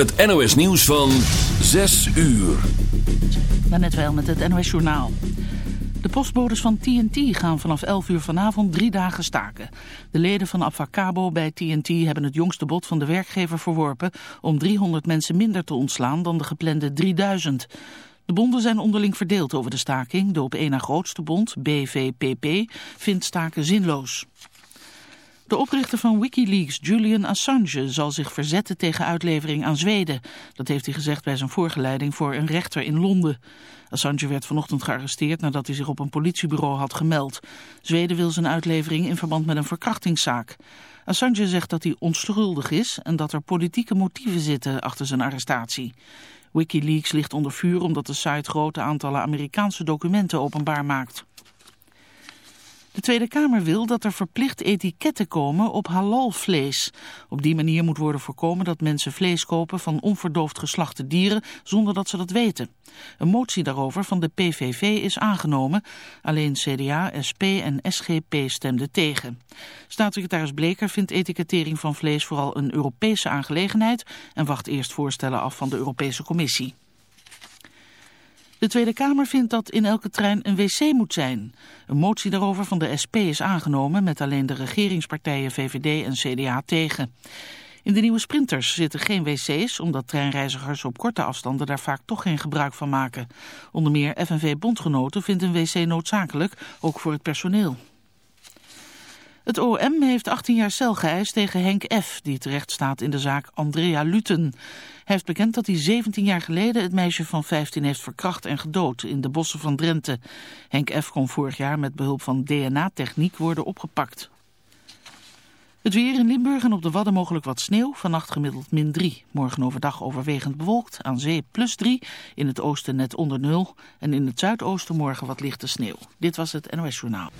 het NOS nieuws van 6 uur. net wel met het NOS journaal. De postbodes van TNT gaan vanaf 11 uur vanavond drie dagen staken. De leden van Avacabo bij TNT hebben het jongste bod van de werkgever verworpen... om 300 mensen minder te ontslaan dan de geplande 3000. De bonden zijn onderling verdeeld over de staking. De op één na grootste bond, BVPP, vindt staken zinloos. De oprichter van Wikileaks, Julian Assange, zal zich verzetten tegen uitlevering aan Zweden. Dat heeft hij gezegd bij zijn voorgeleiding voor een rechter in Londen. Assange werd vanochtend gearresteerd nadat hij zich op een politiebureau had gemeld. Zweden wil zijn uitlevering in verband met een verkrachtingszaak. Assange zegt dat hij onschuldig is en dat er politieke motieven zitten achter zijn arrestatie. Wikileaks ligt onder vuur omdat de site grote aantallen Amerikaanse documenten openbaar maakt. De Tweede Kamer wil dat er verplicht etiketten komen op halalvlees. Op die manier moet worden voorkomen dat mensen vlees kopen van onverdoofd geslachte dieren zonder dat ze dat weten. Een motie daarover van de PVV is aangenomen. Alleen CDA, SP en SGP stemden tegen. Staatssecretaris Bleker vindt etikettering van vlees vooral een Europese aangelegenheid en wacht eerst voorstellen af van de Europese Commissie. De Tweede Kamer vindt dat in elke trein een wc moet zijn. Een motie daarover van de SP is aangenomen met alleen de regeringspartijen VVD en CDA tegen. In de nieuwe sprinters zitten geen wc's, omdat treinreizigers op korte afstanden daar vaak toch geen gebruik van maken. Onder meer FNV-bondgenoten vindt een wc noodzakelijk, ook voor het personeel. Het OM heeft 18 jaar cel geëist tegen Henk F., die terecht staat in de zaak Andrea Luten. Hij heeft bekend dat hij 17 jaar geleden het meisje van 15 heeft verkracht en gedood in de bossen van Drenthe. Henk F. kon vorig jaar met behulp van DNA-techniek worden opgepakt. Het weer in Limburg en op de Wadden mogelijk wat sneeuw. Vannacht gemiddeld min 3. Morgen overdag overwegend bewolkt. Aan zee plus 3. In het oosten net onder 0. En in het zuidoosten morgen wat lichte sneeuw. Dit was het NOS Journaal.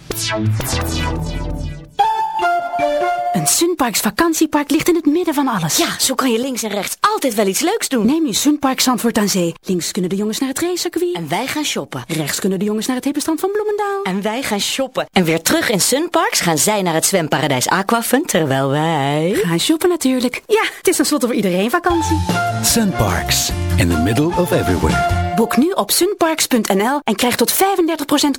Een Sunparks vakantiepark ligt in het midden van alles. Ja, zo kan je links en rechts altijd wel iets leuks doen. Neem je Sunpark Zandvoort aan Zee. Links kunnen de jongens naar het racecircuit. En wij gaan shoppen. Rechts kunnen de jongens naar het hippenstrand van Bloemendaal. En wij gaan shoppen. En weer terug in Sunparks gaan zij naar het zwemparadijs Aquafun, terwijl wij... Gaan shoppen natuurlijk. Ja, het is tenslotte voor iedereen vakantie. Sunparks, in the middle of everywhere. Boek nu op sunparks.nl en krijg tot 35%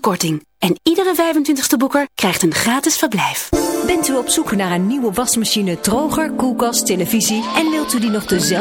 korting. En iedere 25ste boeker krijgt een gratis verblijf. Bent u op zoek naar een nieuwe wasmachine, droger, koelkast, televisie... en wilt u die nog dezelfde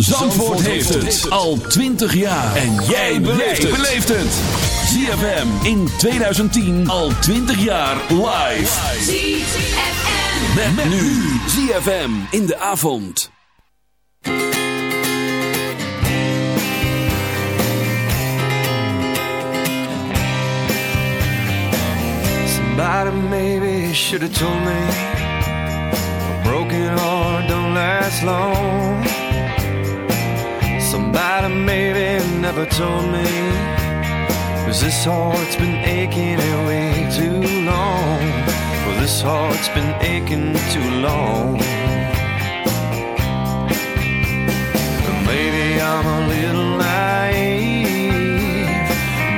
Zandvoort heeft het al 20 jaar. En jij beleeft het. ZFM in 2010 al 20 jaar live. ZFM. Met, met nu ZFM in de avond. Somebody maybe should have told me A broken heart don't last long Somebody maybe never told me. Cause this heart's been aching way too long? Well this heart's been aching too long. Maybe I'm a little naive.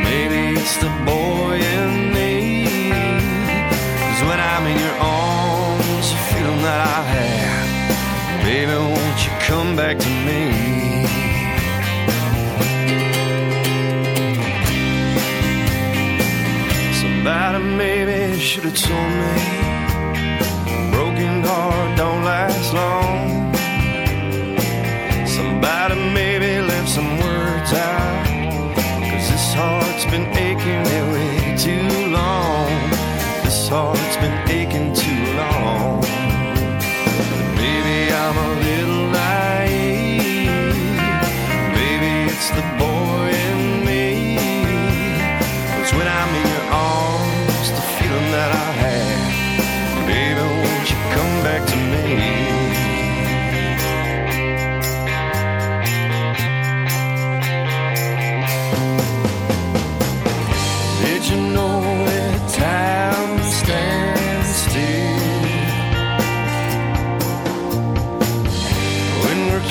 Maybe it's the boy in me. Cause when I'm in your arms The feeling that I have Baby won't you come back to me should have told me broken heart don't last long. Somebody maybe left some words out. Cause this heart's been aching way too long. This heart's been aching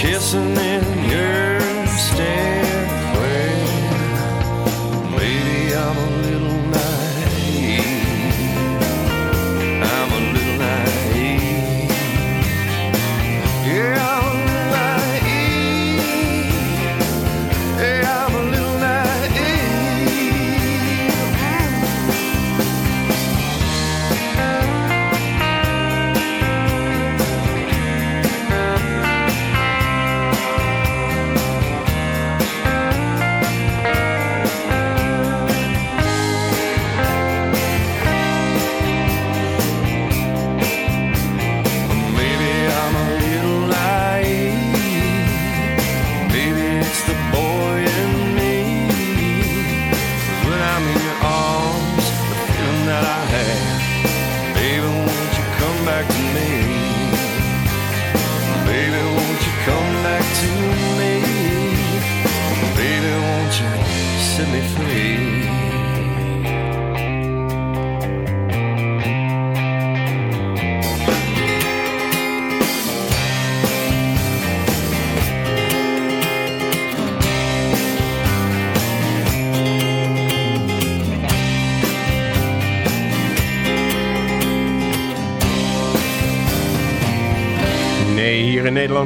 kissing in your stand.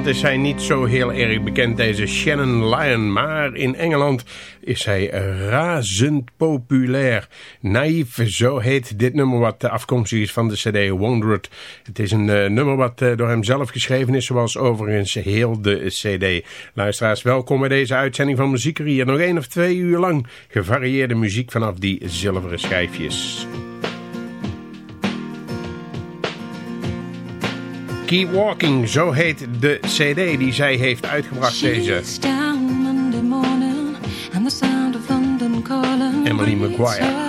Nederland is hij niet zo heel erg bekend, deze Shannon Lyon. Maar in Engeland is hij razend populair. Naïef, zo heet dit nummer wat afkomstig is van de cd Wandered. Het is een eh, nummer wat eh, door hem zelf geschreven is, zoals overigens heel de cd. Luisteraars, welkom bij deze uitzending van Muziekerie. Nog één of twee uur lang gevarieerde muziek vanaf die zilveren schijfjes. Keep Walking, zo heet de cd die zij heeft uitgebracht deze. Emily Maguire.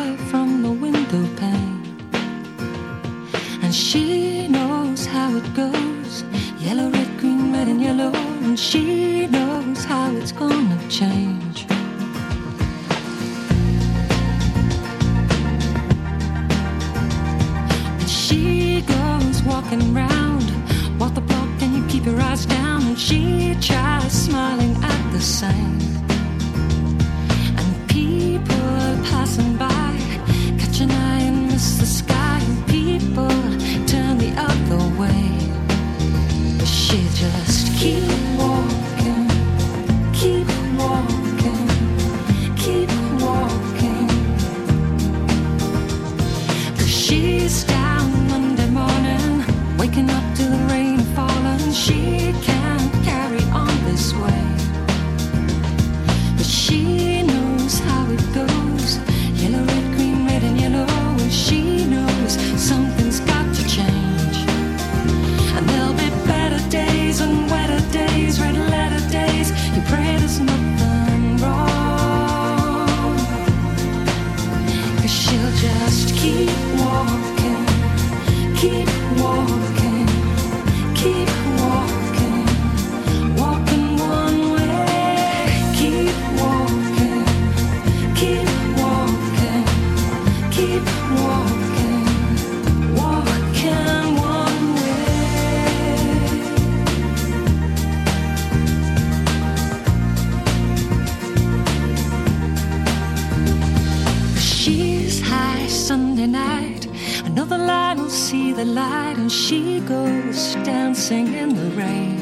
the light and see the light, and she goes dancing in the rain.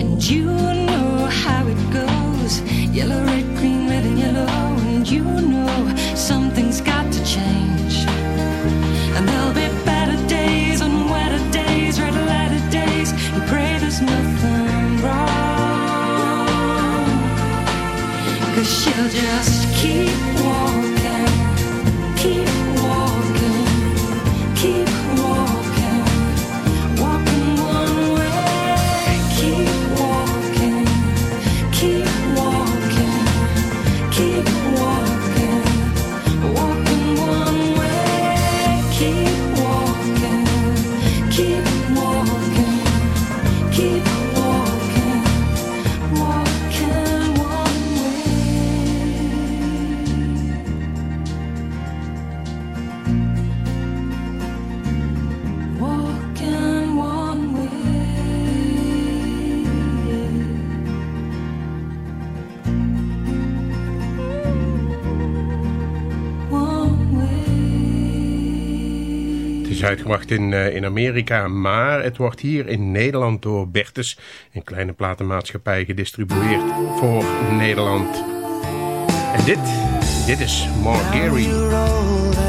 And you know how it goes yellow, red, green, red, and yellow. And you know something's got to change. And there'll be better days and wetter days, red lighter days. You pray there's nothing wrong. Cause she'll just uitgebracht in, uh, in Amerika, maar het wordt hier in Nederland door Bertus, een kleine platenmaatschappij, gedistribueerd voor Nederland. En dit, dit is. How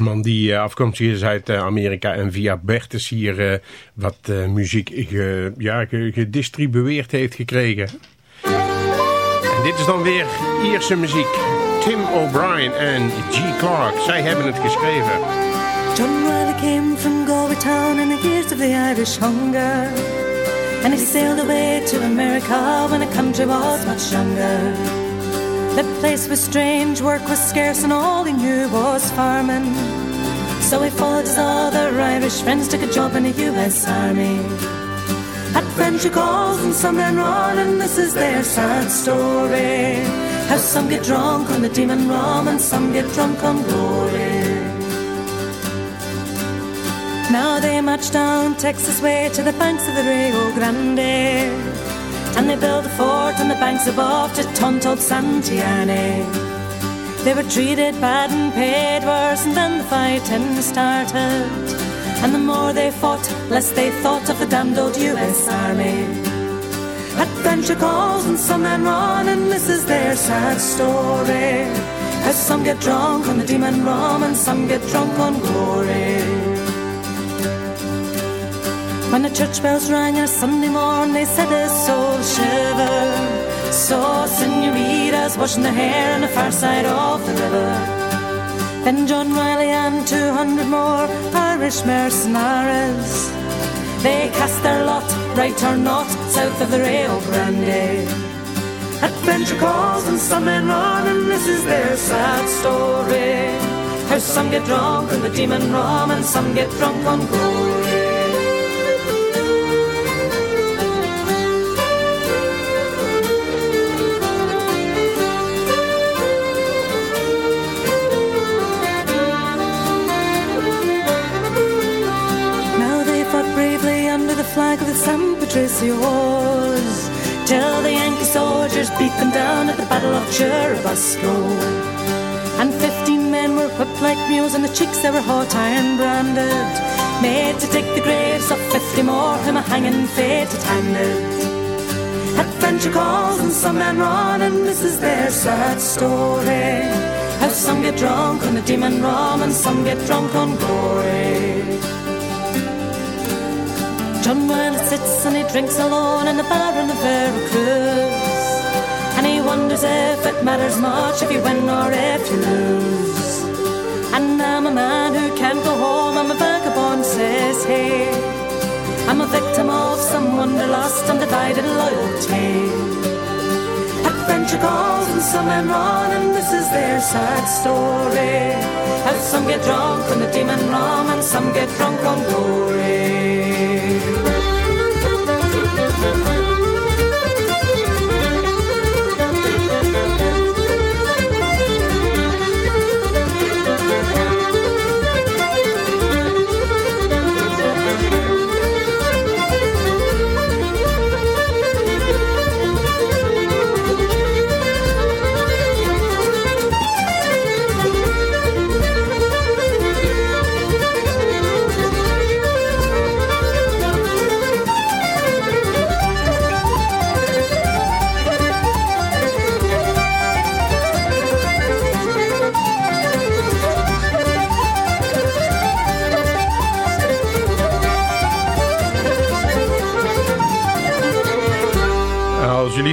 Ook zo'n man die eh, afkomstig is uit eh, Amerika en via Bertus hier eh, wat muziek ge- ja, ge- gedistribueerd heeft gekregen. En dit is dan weer Ierse muziek. Tim O'Brien en G. Clark, zij hebben het geschreven. John Riley came from Galway town in the years of the Irish hunger. And he sailed away to America when the country was much younger. The place was strange, work was scarce, and all he knew was farming. So he followed his other Irish friends, took a job in the US Army. Had friends calls and some men run, and this is their sad story. How some get drunk on the demon rum, and some get drunk on glory. Now they march down Texas way to the banks of the Rio Grande. And they build a fort on the banks above to taunt old Santiane. They were treated bad and paid worse, and then the fighting started. And the more they fought, less they thought of the damned old US Army. Adventure calls and some men run, and this is their sad story. How some get drunk on the demon rum, and some get drunk on glory. When the church bells rang on Sunday morn, they said a soul shiver. Saw senoritas washing their hair on the far side of the river. Then John Riley and two hundred more Irish mercenaries. They cast their lot, right or not, south of the Rio Grande. Adventure calls and some men run, and this is their sad story. How some get drunk on the demon rum, and some get drunk on glory. The San Patricios Till the Yankee soldiers beat them down at the Battle of Churubusco. And fifteen men were whipped like mules and the cheeks they were hot iron branded. Made to dig the graves of fifty more whom a hanging fate had handed Adventure calls and some men run and this is their sad story. How some get drunk on the demon rum and some get drunk on glory John Wilde sits and he drinks alone in the bar in the Veracruz. And he wonders if it matters much if you win or if you lose. And I'm a man who can't go home, I'm a vagabond, says he. I'm a victim of some wanderlust, undivided loyalty. Adventure calls and some men run and this is their sad story. How some get drunk on the demon rum and some get drunk on glory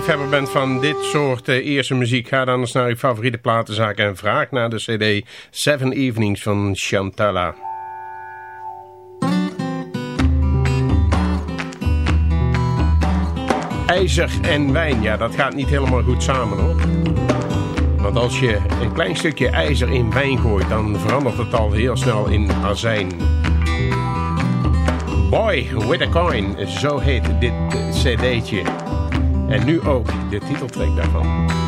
liefhebber bent van dit soort uh, eerste muziek, ga dan eens naar je favoriete platenzaak en vraag naar de cd Seven Evenings van Chantala. IJzer en wijn, ja dat gaat niet helemaal goed samen hoor. Want als je een klein stukje ijzer in wijn gooit, dan verandert het al heel snel in azijn. Boy with a coin, zo heet dit cd'tje. En nu ook de titeltrack daarvan.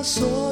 passou.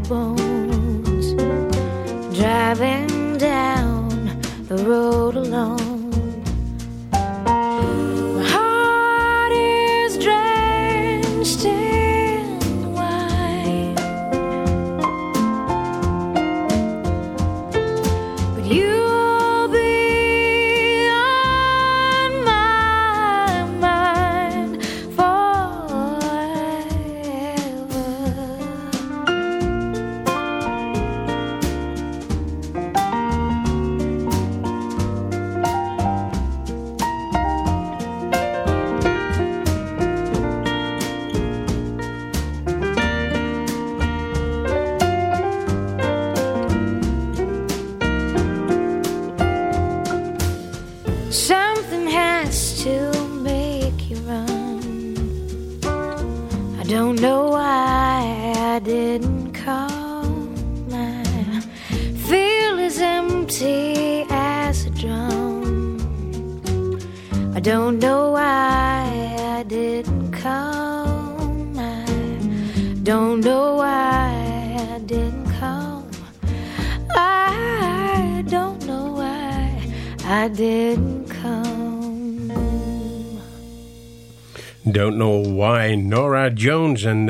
Bones driving down the road alone.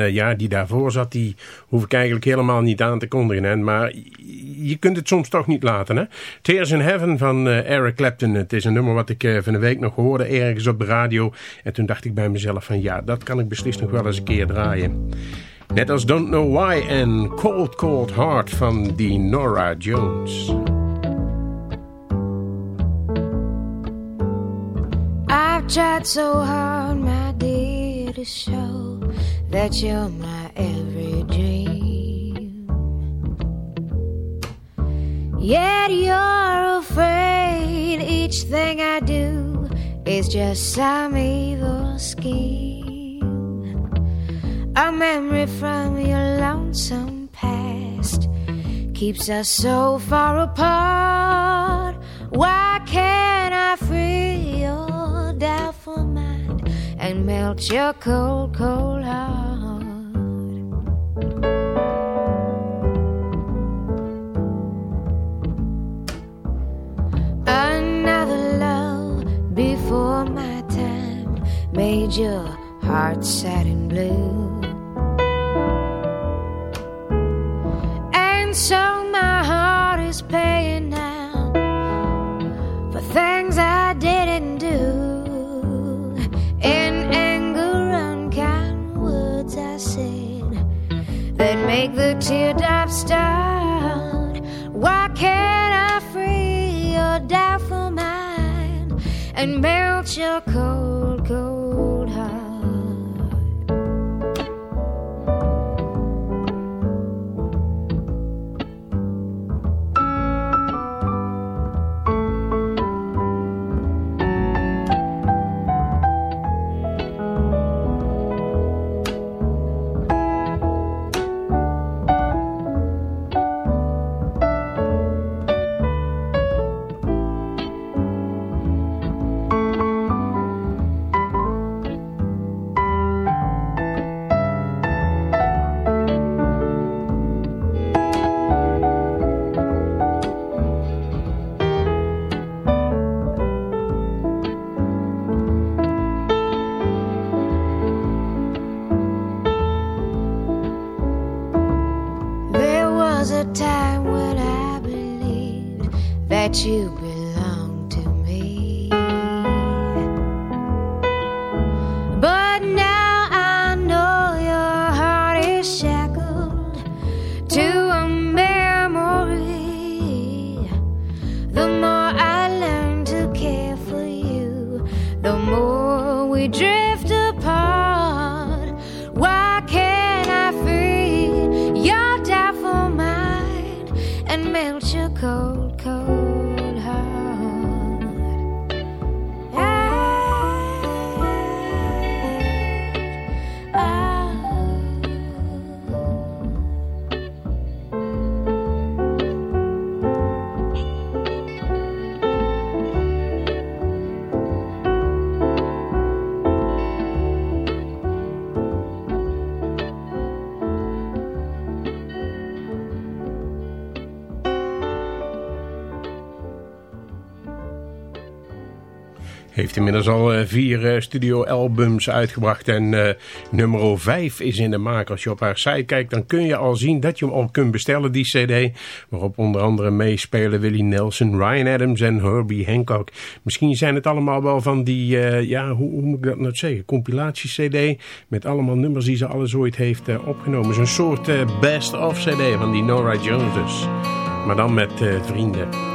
Uh, ja, die daarvoor zat, die hoef ik eigenlijk helemaal niet aan te kondigen. Hè? Maar je kunt het soms toch niet laten. Hè? Tears in Heaven van uh, Eric Clapton. Het is een nummer wat ik uh, van de week nog hoorde ergens op de radio. En toen dacht ik bij mezelf van ja, dat kan ik beslist nog wel eens een keer draaien. Net als Don't Know Why en Cold Cold Heart van die Nora Jones. I've tried so hard, my dear, to show that you're my every dream. Yet you're afraid each thing I do is just some evil scheme. A memory from your lonesome past keeps us so far apart. Why can't I free your mind and melt your cold, cold heart? Another love before my time made your heart sad and blue. The teardrops start. Why can't I free your doubtful mind and melt your cold inmiddels al eh, vier eh, studioalbums uitgebracht. En eh, nummer 5 is in de maak. Als je op haar site kijkt, dan kun je al zien dat je hem al kunt bestellen, die cd. Waarop onder andere meespelen Willie Nelson, Ryan Adams en Herbie Hancock. Misschien zijn het allemaal wel van die, ja, hoe, hoe moet ik dat nou zeggen? Compilatie cd met allemaal nummers die ze alles ooit heeft opgenomen. Zo'n soort best-of cd van die Nora Jones. Maar dan met vrienden.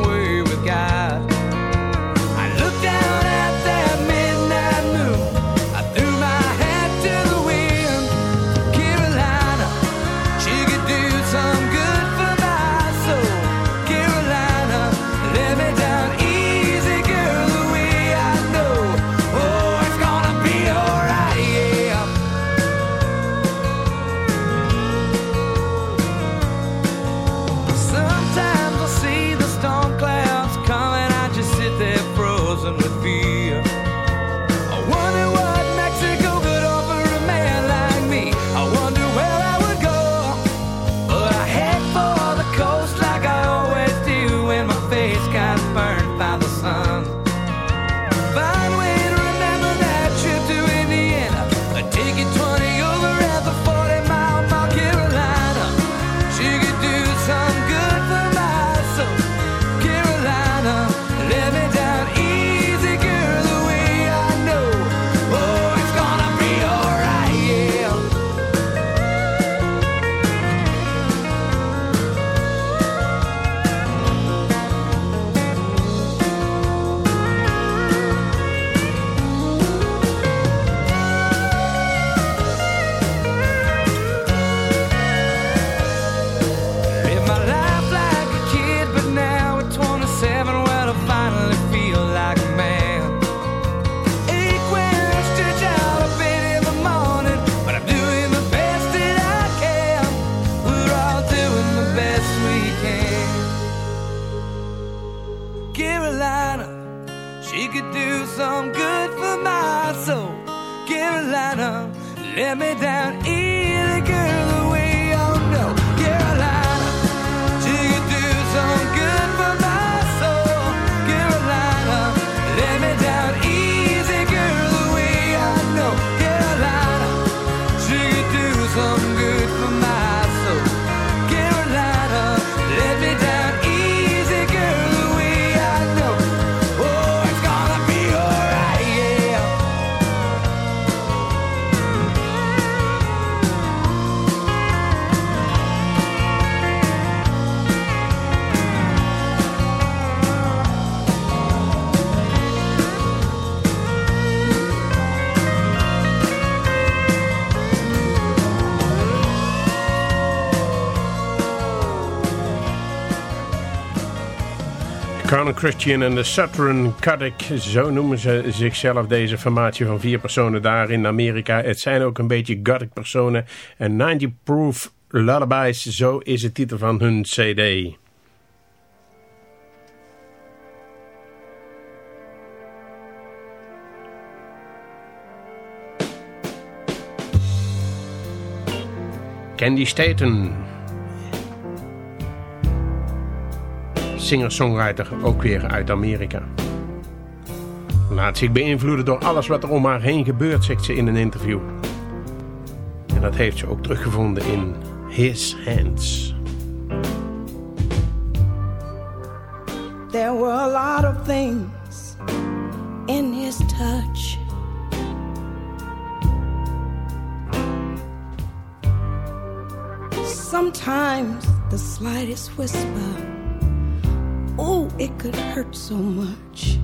Let me down. Christian en de Saturn Cadic. Zo noemen ze zichzelf, deze formatie van vier personen daar in Amerika. Het zijn ook een beetje Gothic personen. En 90 Proof Lullabies, zo is de titel van hun cd. Candy Staten. singer-songwriter, ook weer uit Amerika. Laat zich beïnvloeden door alles wat er om haar heen gebeurt, zegt ze in een interview. En dat heeft ze ook teruggevonden in His Hands. There were a lot of things in his touch. Sometimes the slightest whisper. It could hurt so much.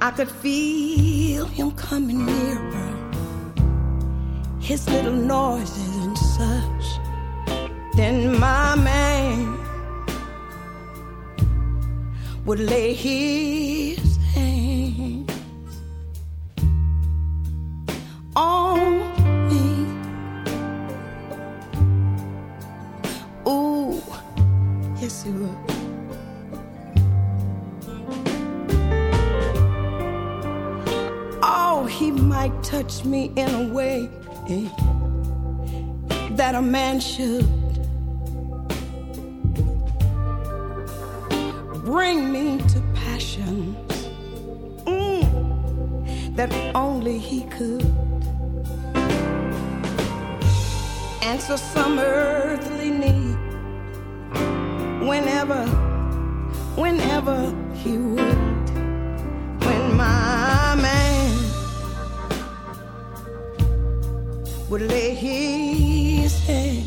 I could feel him coming nearer, his little noises and such. Then my man would lay his touch me in a way that a man should. Bring me to passions mm, that only he could. Answer some earthly need whenever, whenever he would. Would lay his hands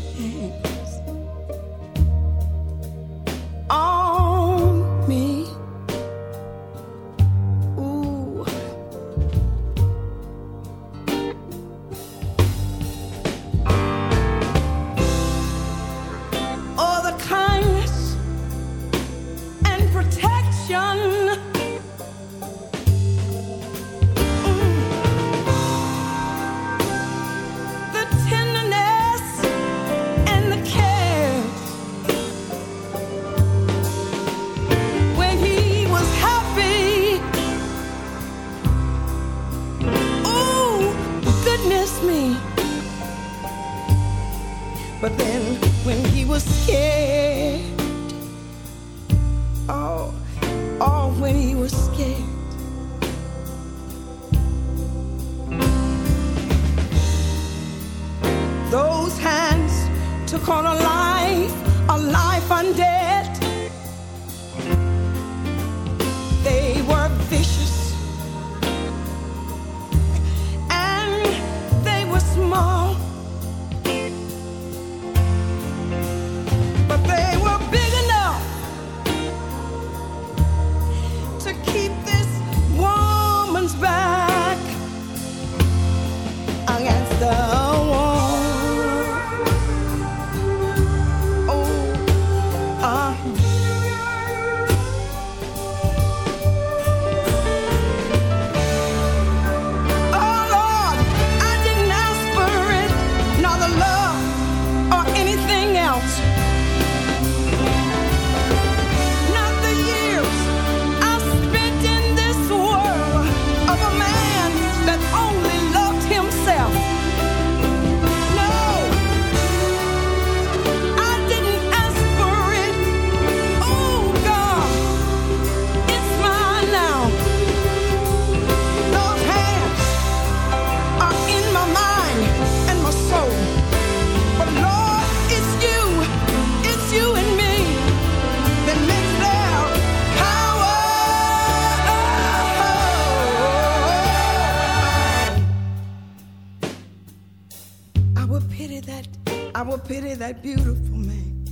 that beautiful man.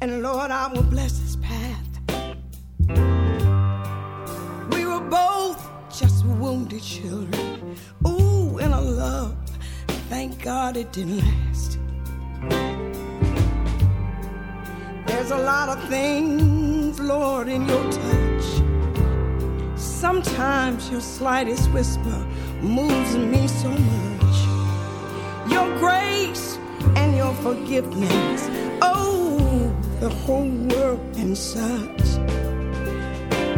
And Lord, I will bless his path. We were both just wounded children. Ooh, in a love. Thank God it didn't last. There's a lot of things, Lord, in your touch. Sometimes your slightest whisper moves me so much. forgiveness. Oh, the whole world and such.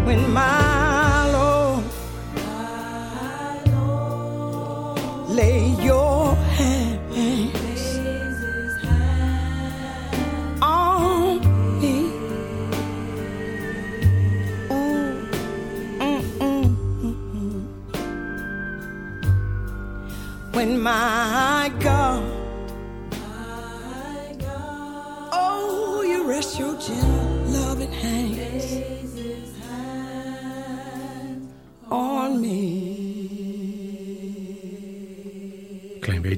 When my Lord, my Lord lay your hands hand on me. Ooh, Mm-hmm. when my God.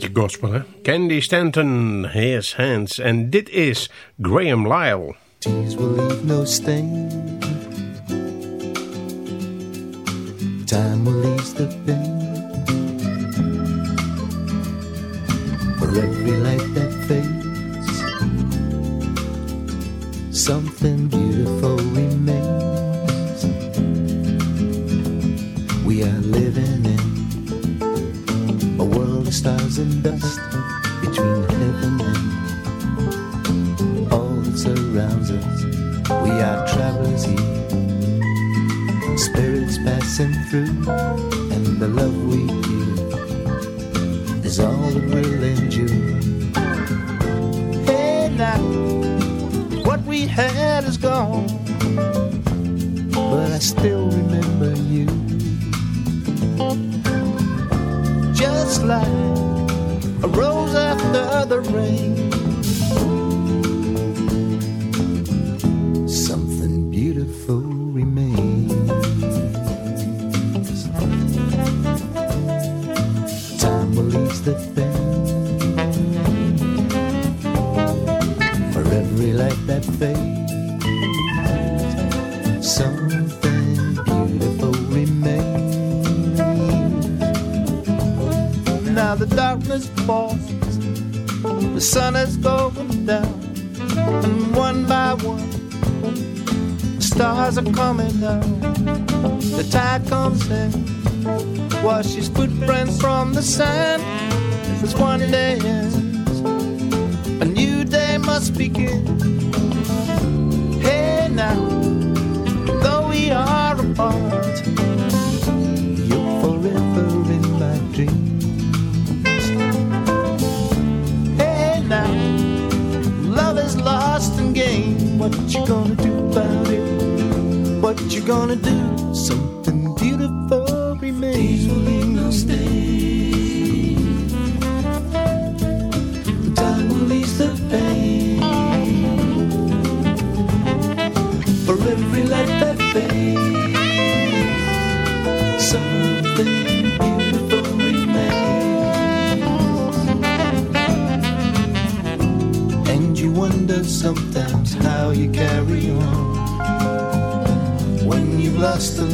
beetje gospel, hè? Candy Stanton, His Hands. En dit is Graham Lyle. Tears will leave no stain. Time will ease the pain. For every light that fades, something beautiful remains. stars and dust between heaven and all that surrounds us. We are travelers here, spirits passing through, and the love. the rain. She's footprints from the sand. There's one day.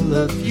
love you.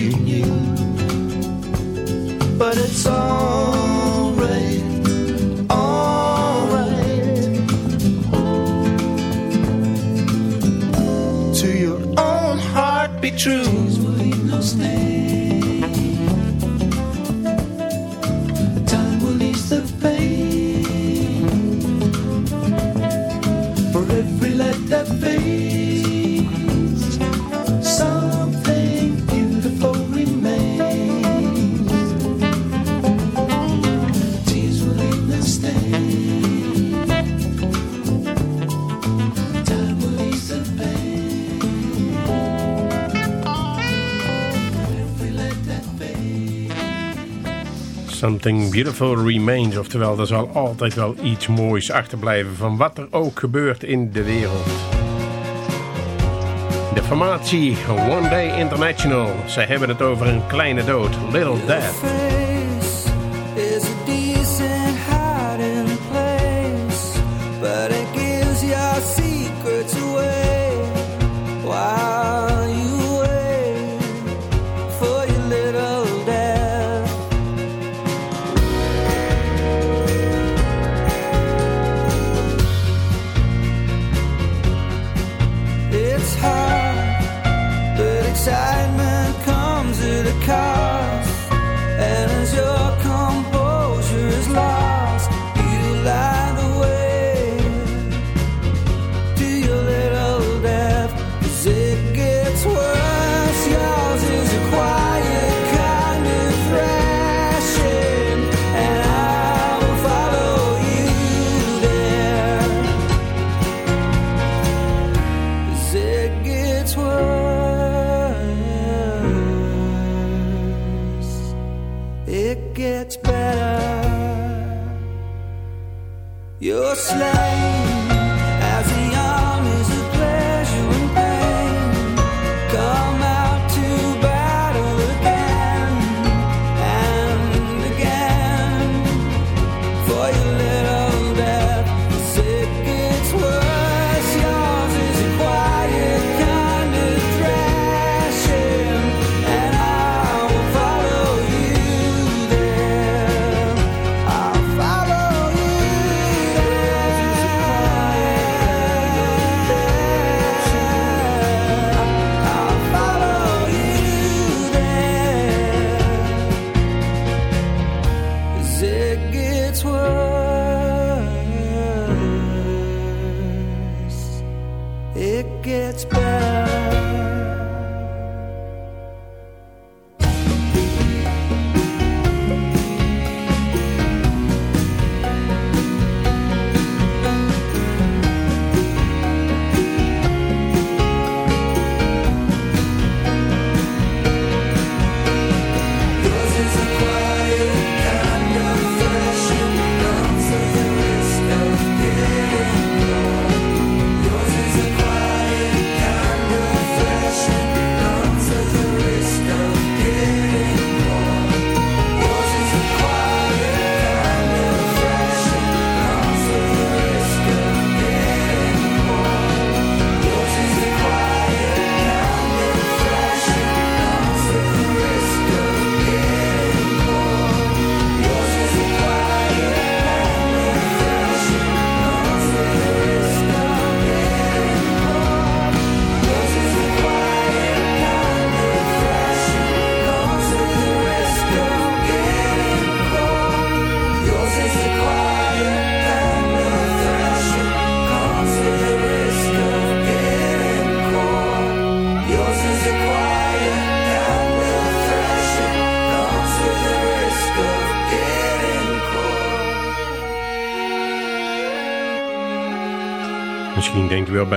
Something Beautiful Remains. Oftewel, er zal altijd wel iets moois achterblijven van wat er ook gebeurt in de wereld. De formatie One Day International. Zij hebben het over een kleine dood, Little Death. inside this love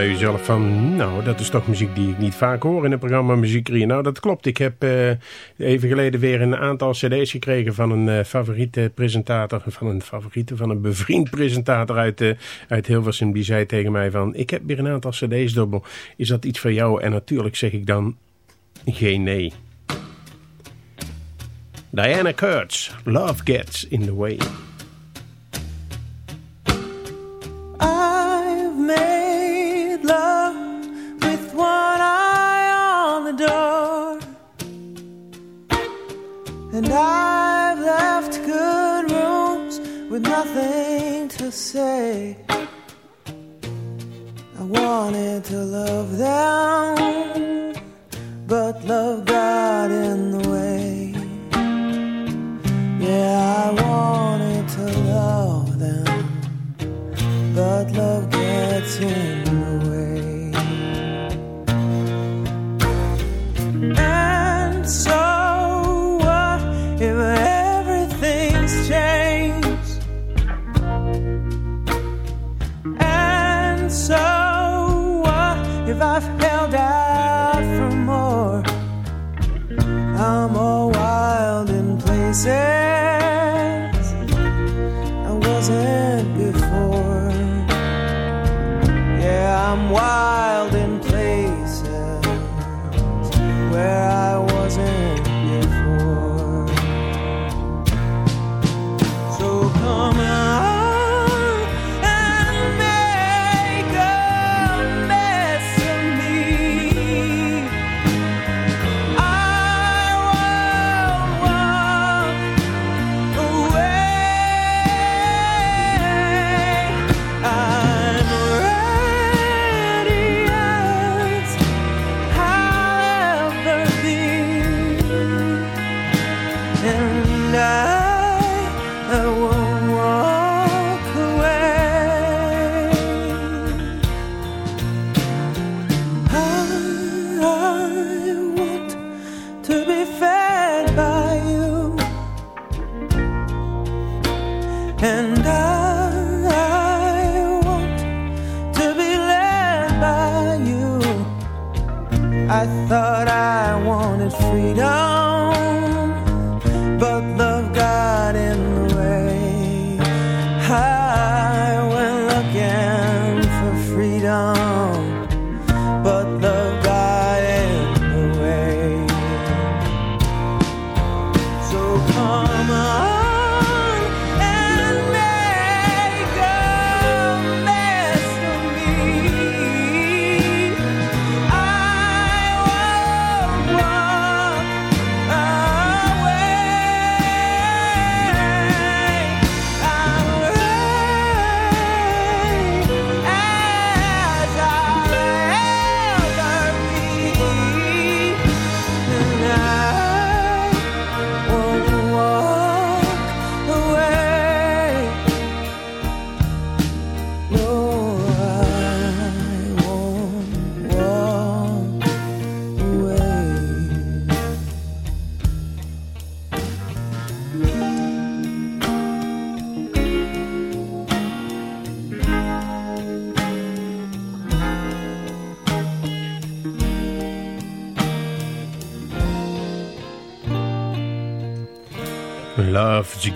jezelf van... nou, dat is toch muziek die ik niet vaak hoor in het programma Muziek Nou, dat klopt. Ik heb eh, even geleden weer een aantal cd's gekregen... van een eh, favoriete presentator, van een favoriete, van een bevriend presentator uit, uh, uit Hilversum. Die zei tegen mij van, ik heb weer een aantal cd's dubbel. Is dat iets voor jou? En natuurlijk zeg ik dan geen nee. Diana Kurtz, Love Gets in the Way. I've made one eye on the door. And I've left good rooms with nothing to say. I wanted to love them, but love got in the way. Yeah, I wanted to love them, but love gets in.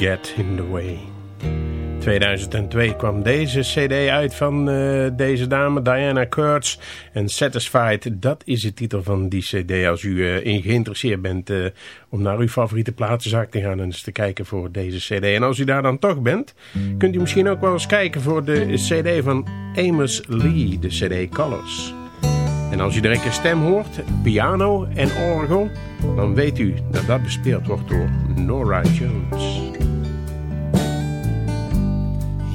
Get in the Way. 2002 kwam deze cd uit van uh, deze dame, Diana Kurtz. En Satisfied, dat is de titel van die cd. Als u uh, in geïnteresseerd bent uh, om naar uw favoriete platenzaak te gaan en eens te kijken voor deze cd. En als u daar dan toch bent, kunt u misschien ook wel eens kijken voor de cd van Amos Lee, de cd Colors. En als u direct een stem hoort, piano en orgel, dan weet u dat dat bespeeld wordt door Nora Jones.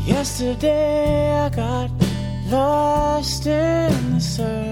Yesterday I got lost in the circus,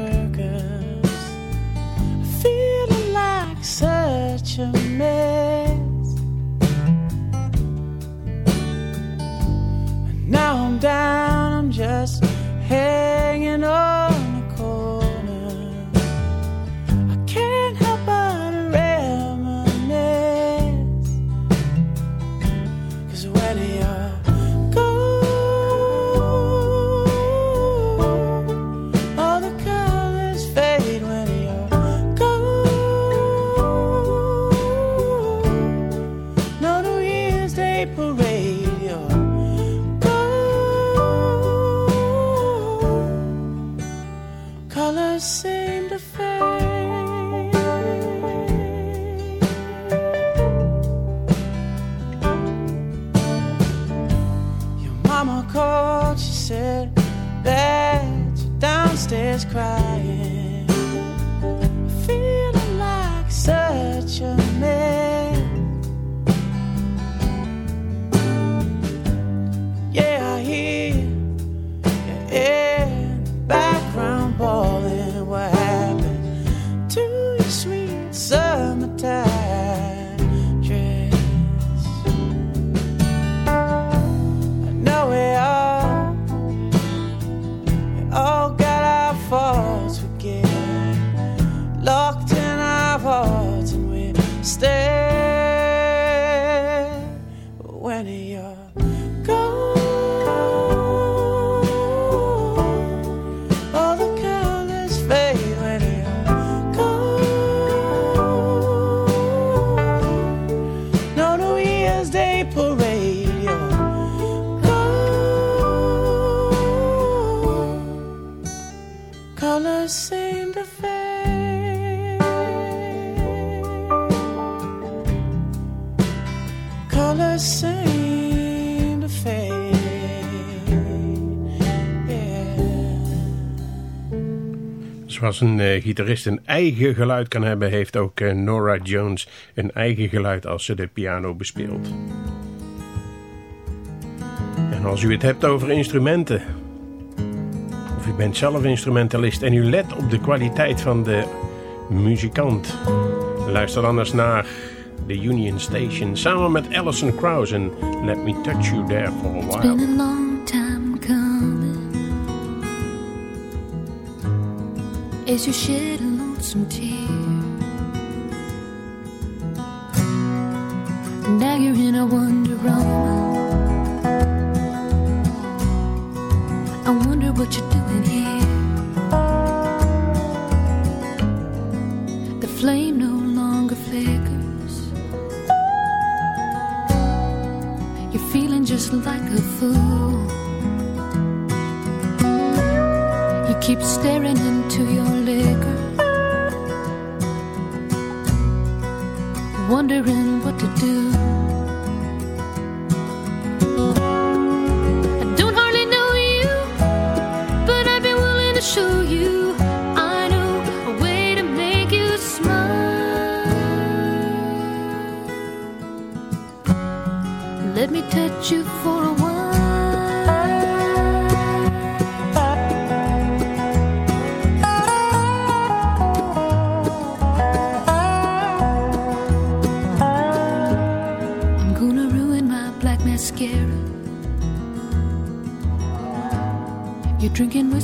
Mother's Day parade. Go, color Zoals een uh, gitarist een eigen geluid kan hebben, heeft ook uh, Nora Jones een eigen geluid als ze de piano bespeelt. En als u het hebt over instrumenten, of u bent zelf instrumentalist en u let op de kwaliteit van de muzikant, luister dan eens naar de Union Station samen met Alison Krauss en Let Me Touch You There for a While. As you shed a lonesome tear. Now you're in a wonder woman. I wonder what you're doing here. The flame no longer flickers. You're feeling just like a fool. Keep staring into your liquor, wondering what to do. I don't hardly know you, but I'd be willing to show you. I know a way to make you smile. Let me touch you for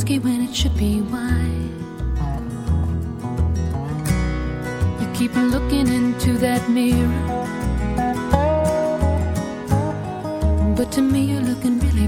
whiskey when it should be wine. You keep looking into that mirror. But to me, you're looking really